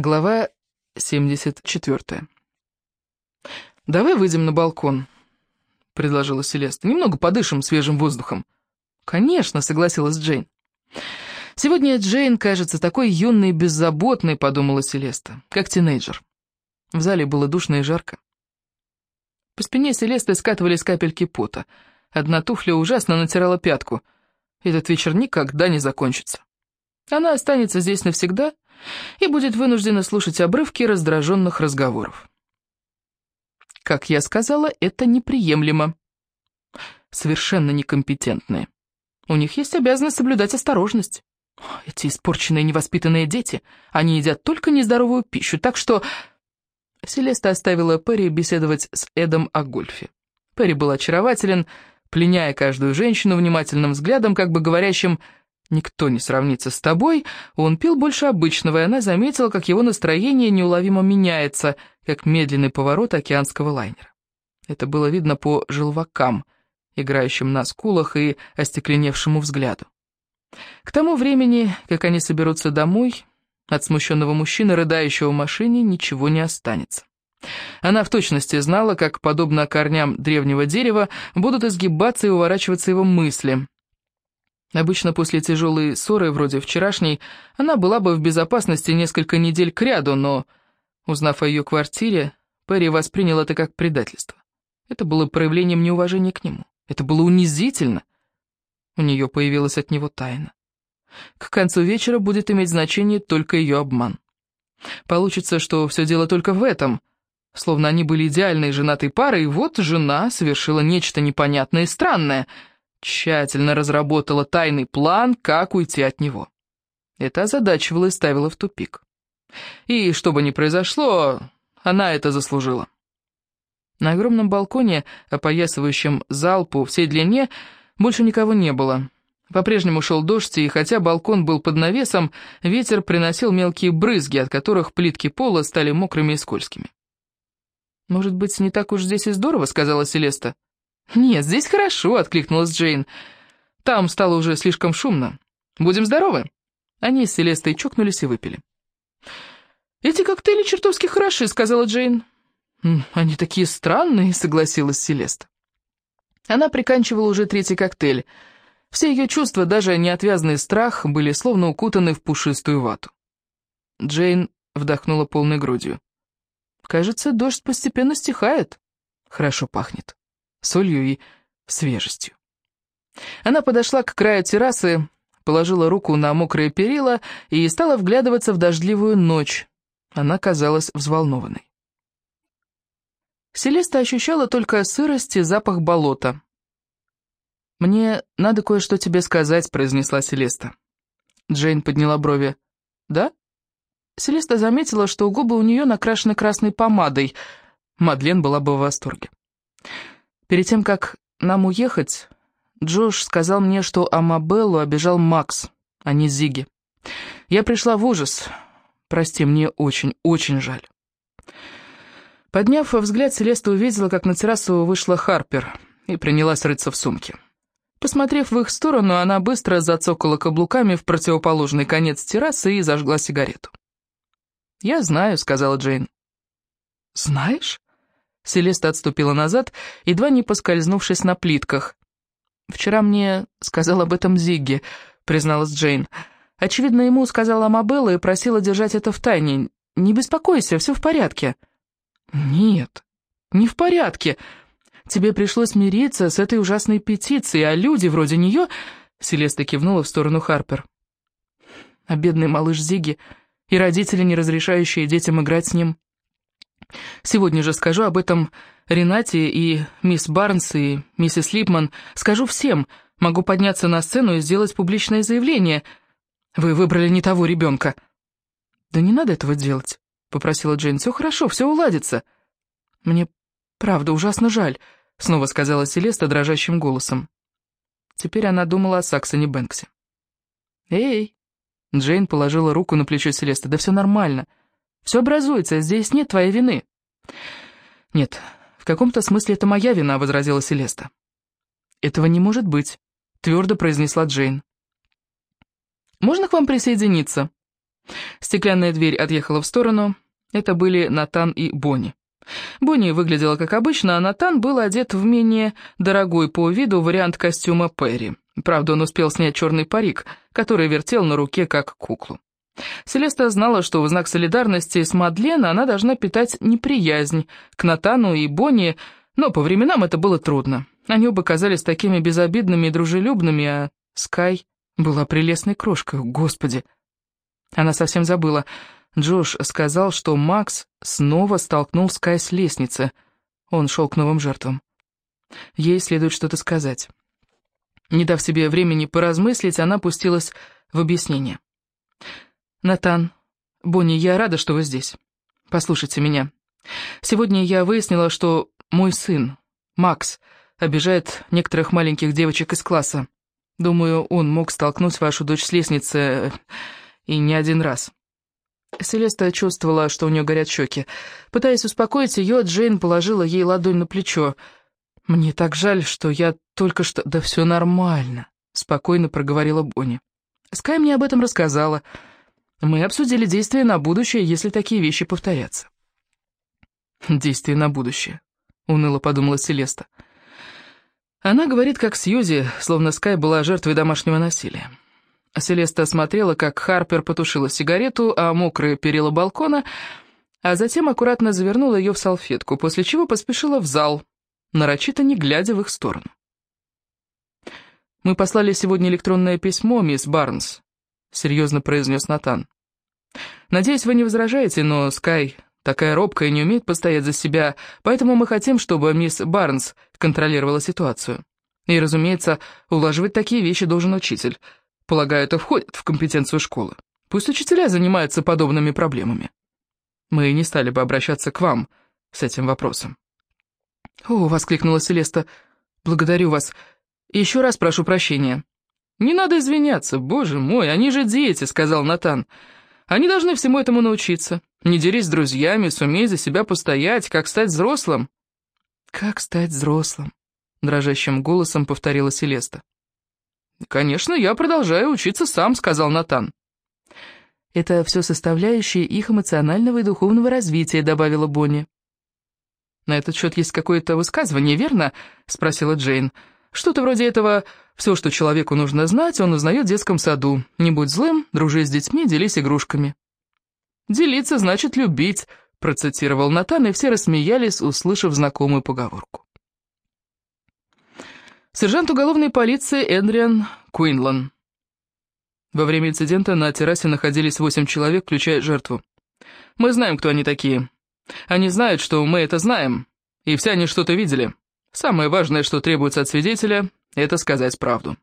Глава 74. «Давай выйдем на балкон», — предложила Селеста. «Немного подышим свежим воздухом». «Конечно», — согласилась Джейн. «Сегодня Джейн кажется такой юной и беззаботной», — подумала Селеста, — «как тинейджер». В зале было душно и жарко. По спине Селесты скатывались капельки пота. Одна туфля ужасно натирала пятку. Этот вечер никогда не закончится. Она останется здесь навсегда — и будет вынуждена слушать обрывки раздраженных разговоров. Как я сказала, это неприемлемо. Совершенно некомпетентные. У них есть обязанность соблюдать осторожность. Эти испорченные невоспитанные дети, они едят только нездоровую пищу, так что... Селеста оставила Перри беседовать с Эдом о гольфе. Перри был очарователен, пленяя каждую женщину внимательным взглядом, как бы говорящим Никто не сравнится с тобой, он пил больше обычного, и она заметила, как его настроение неуловимо меняется, как медленный поворот океанского лайнера. Это было видно по желвакам, играющим на скулах и остекленевшему взгляду. К тому времени, как они соберутся домой, от смущенного мужчины, рыдающего в машине, ничего не останется. Она в точности знала, как, подобно корням древнего дерева, будут изгибаться и уворачиваться его мысли — Обычно после тяжелой ссоры, вроде вчерашней, она была бы в безопасности несколько недель кряду, но, узнав о ее квартире, Перри воспринял это как предательство. Это было проявлением неуважения к нему. Это было унизительно. У нее появилась от него тайна. К концу вечера будет иметь значение только ее обман. Получится, что все дело только в этом. Словно они были идеальной женатой парой, и вот жена совершила нечто непонятное и странное — тщательно разработала тайный план, как уйти от него. Это озадачивало и ставило в тупик. И что бы ни произошло, она это заслужила. На огромном балконе, опоясывающем зал по всей длине, больше никого не было. По-прежнему шел дождь, и хотя балкон был под навесом, ветер приносил мелкие брызги, от которых плитки пола стали мокрыми и скользкими. «Может быть, не так уж здесь и здорово», — сказала Селеста. «Нет, здесь хорошо», — откликнулась Джейн. «Там стало уже слишком шумно. Будем здоровы?» Они с Селестой чокнулись и выпили. «Эти коктейли чертовски хороши», — сказала Джейн. «Они такие странные», — согласилась Селеста. Она приканчивала уже третий коктейль. Все ее чувства, даже неотвязный страх, были словно укутаны в пушистую вату. Джейн вдохнула полной грудью. «Кажется, дождь постепенно стихает. Хорошо пахнет» солью и свежестью. Она подошла к краю террасы, положила руку на мокрые перила и стала вглядываться в дождливую ночь. Она казалась взволнованной. Селеста ощущала только сырость и запах болота. «Мне надо кое-что тебе сказать», — произнесла Селеста. Джейн подняла брови. «Да?» Селеста заметила, что губы у нее накрашены красной помадой. Мадлен была бы в восторге. Перед тем, как нам уехать, Джош сказал мне, что Амабеллу обижал Макс, а не Зиги. Я пришла в ужас. Прости, мне очень, очень жаль. Подняв взгляд, Селеста увидела, как на террасу вышла Харпер и принялась рыться в сумке. Посмотрев в их сторону, она быстро зацокала каблуками в противоположный конец террасы и зажгла сигарету. «Я знаю», — сказала Джейн. «Знаешь?» Селеста отступила назад, едва не поскользнувшись на плитках. «Вчера мне сказал об этом Зигги», — призналась Джейн. «Очевидно, ему сказала Амабелла и просила держать это в тайне. Не беспокойся, все в порядке». «Нет, не в порядке. Тебе пришлось мириться с этой ужасной петицией, а люди вроде нее...» Селеста кивнула в сторону Харпер. «А бедный малыш Зиги и родители, не разрешающие детям играть с ним...» Сегодня же скажу об этом Ренате и мисс Барнс и миссис Липман. Скажу всем. Могу подняться на сцену и сделать публичное заявление. Вы выбрали не того ребенка. Да не надо этого делать, попросила Джейн. Все хорошо, все уладится. Мне правда ужасно жаль, снова сказала Селеста дрожащим голосом. Теперь она думала о Саксоне Бэнксе. «Эй!» Джейн положила руку на плечо Селесты. «Да все нормально. Все образуется, здесь нет твоей вины». «Нет, в каком-то смысле это моя вина», — возразила Селеста. «Этого не может быть», — твердо произнесла Джейн. «Можно к вам присоединиться?» Стеклянная дверь отъехала в сторону. Это были Натан и Бонни. Бонни выглядела как обычно, а Натан был одет в менее дорогой по виду вариант костюма Перри. Правда, он успел снять черный парик, который вертел на руке как куклу. Селеста знала, что в знак солидарности с Мадлен она должна питать неприязнь к Натану и Бонни, но по временам это было трудно. Они оба казались такими безобидными и дружелюбными, а Скай была прелестной крошкой, господи. Она совсем забыла. Джош сказал, что Макс снова столкнул Скай с лестницы. Он шел к новым жертвам. Ей следует что-то сказать. Не дав себе времени поразмыслить, она пустилась в объяснение. «Натан, Бонни, я рада, что вы здесь. Послушайте меня. Сегодня я выяснила, что мой сын, Макс, обижает некоторых маленьких девочек из класса. Думаю, он мог столкнуть вашу дочь с лестницы э, и не один раз». Селеста чувствовала, что у нее горят щеки. Пытаясь успокоить ее, Джейн положила ей ладонь на плечо. «Мне так жаль, что я только что...» «Да все нормально», — спокойно проговорила Бонни. «Скай мне об этом рассказала. Мы обсудили действия на будущее, если такие вещи повторятся». «Действия на будущее», — уныло подумала Селеста. Она говорит, как Сьюзи, словно Скай была жертвой домашнего насилия. Селеста смотрела, как Харпер потушила сигарету, а мокрые перила балкона, а затем аккуратно завернула ее в салфетку, после чего поспешила в зал, нарочито не глядя в их сторону. «Мы послали сегодня электронное письмо, мисс Барнс», — серьезно произнес Натан. «Надеюсь, вы не возражаете, но Скай такая робкая и не умеет постоять за себя, поэтому мы хотим, чтобы мисс Барнс контролировала ситуацию. И, разумеется, улаживать такие вещи должен учитель. Полагаю, это входит в компетенцию школы. Пусть учителя занимаются подобными проблемами. Мы не стали бы обращаться к вам с этим вопросом». «О!» — воскликнула Селеста. «Благодарю вас. Еще раз прошу прощения». «Не надо извиняться, боже мой, они же дети», — сказал Натан. «Они должны всему этому научиться. Не дерись с друзьями, сумей за себя постоять, как стать взрослым». «Как стать взрослым?» — дрожащим голосом повторила Селеста. «Конечно, я продолжаю учиться сам», — сказал Натан. «Это все составляющие их эмоционального и духовного развития», — добавила Бонни. «На этот счет есть какое-то высказывание, верно?» — спросила Джейн. «Что-то вроде этого «все, что человеку нужно знать, он узнает в детском саду. Не будь злым, дружи с детьми, делись игрушками». «Делиться значит любить», — процитировал Натан, и все рассмеялись, услышав знакомую поговорку. Сержант уголовной полиции Эндриан Куинлан. Во время инцидента на террасе находились восемь человек, включая жертву. Мы знаем, кто они такие. Они знают, что мы это знаем, и все они что-то видели. Самое важное, что требуется от свидетеля, это сказать правду.